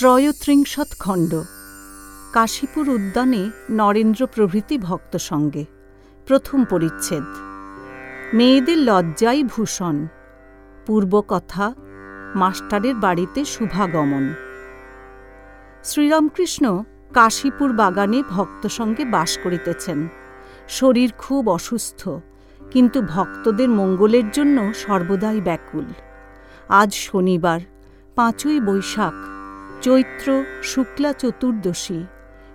ত্রয়ত্রিংশৎ খণ্ড। কাশীপুর উদ্যানে নরেন্দ্র প্রভৃতি ভক্ত সঙ্গে। প্রথম পরিচ্ছেদ। মেয়েদের লজ্জাই ভূষণ। পূর্বকথা, মাস্টারের বাড়িতে শুভাগমন। শ্রীরামকৃষ্ণ কাশীপুর বাগানে ভক্ত সঙ্গে বাস করিতেছেন। শরীর খুব অসুস্থ, কিন্তু ভক্তদের মঙ্গলের জন্য সর্বদাই ব্যাকুল। আজ শনিবার, পাঁচই বৈশাখ চৈত্র শুক্লা চতুর্দশী,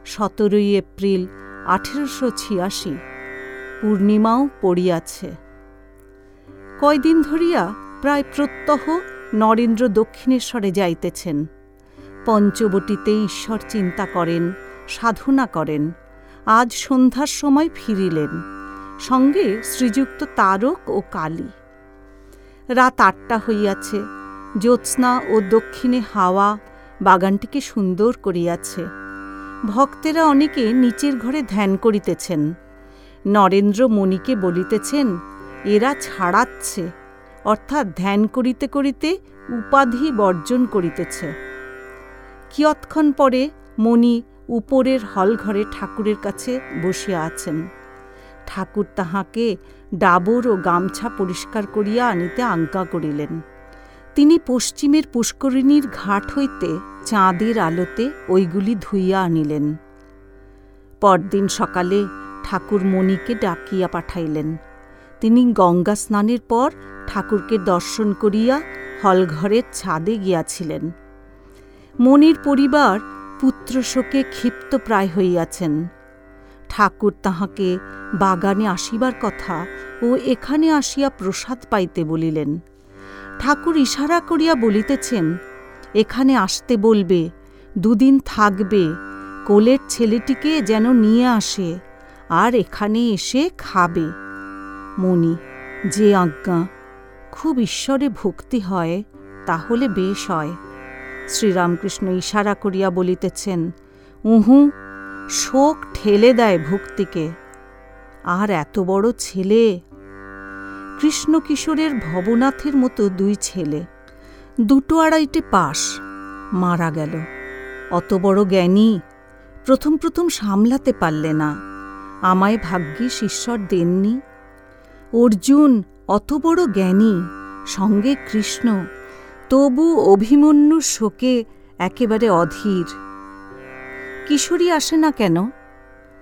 সতেরোই এপ্রিল আঠেরোশো ছিয়াশি। পূর্ণিমাও পড়িয়াছে। কয়দিন ধরিয়া প্রায় প্রত্যহ নরেন্দ্র দক্ষিণেশ্বরে যাইতেছেন। পঞ্চবটিতে ঈশ্বর চিন্তা করেন, সাধনা করেন, আজ সন্ধ্যার সময় ফিরিলেন। সঙ্গে শ্রীযুক্ত তারক ও কালী। রাত আটটা হইয়াছে। জ্যোৎস্না ও দক্ষিণে হাওয়া বাগানটিকে সুন্দর করিয়াছে। ভক্তেরা অনেকে নিচের ঘরে ধ্যান করিতেছেন। নরেন্দ্র মণিকে বলিতেছেন, এরা ছাড়াচ্ছে, অর্থাৎ ধ্যান করিতে করিতে উপাধি বর্জন করিতেছে। কিয়ৎক্ষণ পরে মণি উপরের হলঘরে ঠাকুরের কাছে বসিয়া আছেন। ঠাকুর তাহাকে ডাবর ও গামছা পরিষ্কার করিয়া আনিতে আজ্ঞা করিলেন। তিনি পশ্চিমের পুষ্করিণীর ঘাট হইতে চাঁদের আলোতে ওইগুলি ধুইয়া আনিলেন। পরদিন সকালে ঠাকুর মণিকে ডাকিয়া পাঠাইলেন। তিনি গঙ্গা স্নানের পর ঠাকুরকে দর্শন করিয়া হলঘরের ছাদে গিয়াছিলেন। মণির পরিবার পুত্রশোকে ক্ষিপ্ত প্রায় হইয়াছেন। ঠাকুর তাহাকে বাগানে আসিবার কথা ও এখানে আসিয়া প্রসাদ পাইতে বলিলেন। ঠাকুর ইশারা করিয়া বলিতেছেন, এখানে আসতে বলবে, দুদিন থাকবে, কোলের ছেলেটিকে যেন নিয়ে আসে, আর এখানে এসে খাবে। মনি যে আজ্ঞা, খুব ঈশ্বরে ভক্তি হয়, তাহলে বেশ হয়। শ্রীরামকৃষ্ণ ইশারা করিয়া বলিতেছেন, উহু, শোক ঠেলে দেয় ভক্তিকে, আর এত বড় ছেলে কৃষ্ণ কিশোরের ভবনাথের মতো দুই ছেলে। দুটো আড়াইটে পাশ। মারা গেল। অত বড় জ্ঞানী প্রথম প্রথম সামলাতে পারলে না। আমায় ভাগ্যিস ঈশ্বর দেননি। অর্জুন, অত বড় জ্ঞানী, সঙ্গে কৃষ্ণ, তবু অভিমন্যুর শোকে একেবারে অধীর। কিশোরী আসে না কেন?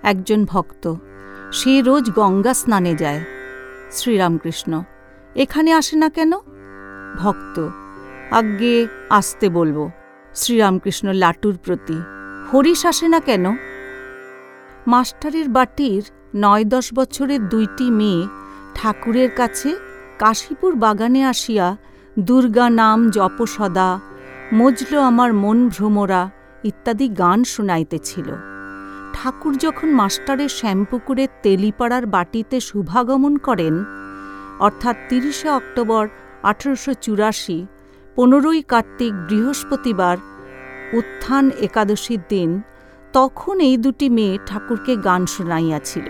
একজন ভক্ত। সে রোজ গঙ্গা স্নানে যায়। শ্রীরামকৃষ্ণ, এখানে আসে না কেন? ভক্ত, আজ্ঞে আসতে বলব, শ্রীরামকৃষ্ণ লাটুর প্রতি, হরিশ আসে না কেন? মাস্টারের বাটির নয় দশ বছরের দুইটি মেয়ে ঠাকুরের কাছে কাশীপুর বাগানে আসিয়া, দুর্গা নাম জপসদা মজল আমার মন ভ্রমরা ইত্যাদি গান শুনাইতেছিল। ঠাকুর যখন মাস্টারের শ্যামপুকুরের তেলিপাড়ার বাটিতে শুভাগমন করেন, অর্থাৎ তিরিশে অক্টোবর আঠেরোশো চুরাশি, পনেরোই কার্তিক বৃহস্পতিবার, উত্থান একাদশীর দিন, তখন এই দুটি মেয়ে ঠাকুরকে গান শুনাইয়াছিল।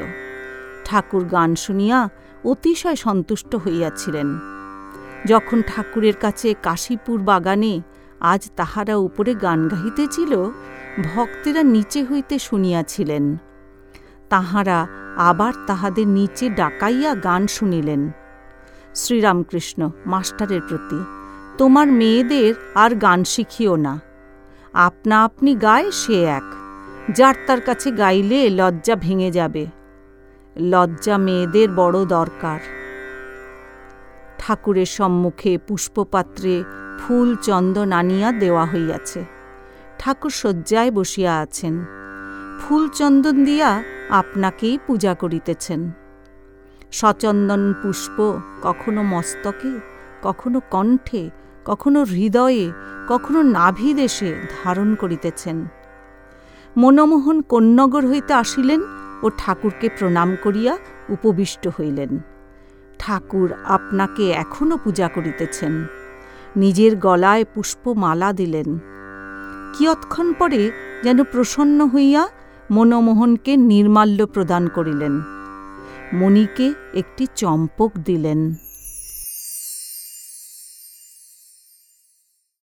ঠাকুর গান শুনিয়া অতিশয় সন্তুষ্ট হইয়াছিলেন। যখন ঠাকুরের কাছে কাশীপুর বাগানে আজ তাহারা উপরে গান গাহিতেছিল, ভক্তেরা নিচে হইতে শুনিয়াছিলেন। তাহারা আবার তাহাদের নিচে ডাকাইয়া গান শুনিলেন। শ্রীরামকৃষ্ণ, মাস্টারের প্রতি, তোমার মেয়েদের আর গান শিখিও না। আপনা আপনি গায় সে এক, যার তার কাছে গাইলে লজ্জা ভেঙে যাবে। লজ্জা মেয়েদের বড় দরকার। ঠাকুরের সম্মুখে পুষ্পপাত্রে ফুল চন্দন আনিয়া দেওয়া হইয়াছে। ঠাকুর শয্যায় বসিয়া আছেন। ফুল চন্দন দিয়া আপনাকেই পূজা করিতেছেন। সচন্দন পুষ্প কখনো মস্তকে, কখনো কণ্ঠে, কখনো হৃদয়ে, কখনো নাভিদেশে ধারণ করিতেছেন। মনমোহন কন্যগর হইতে আসিলেন ও ঠাকুরকে প্রণাম করিয়া উপবিষ্ট হইলেন। ঠাকুর আপনাকে এখনও পূজা করিতেছেন। নিজের গলায় পুষ্পমালা দিলেন। কিয়ৎক্ষণ পরে যেন প্রসন্ন হইয়া মনমোহনকে নির্মাল্য প্রদান করিলেন। মণিকে একটি চম্পক দিলেন।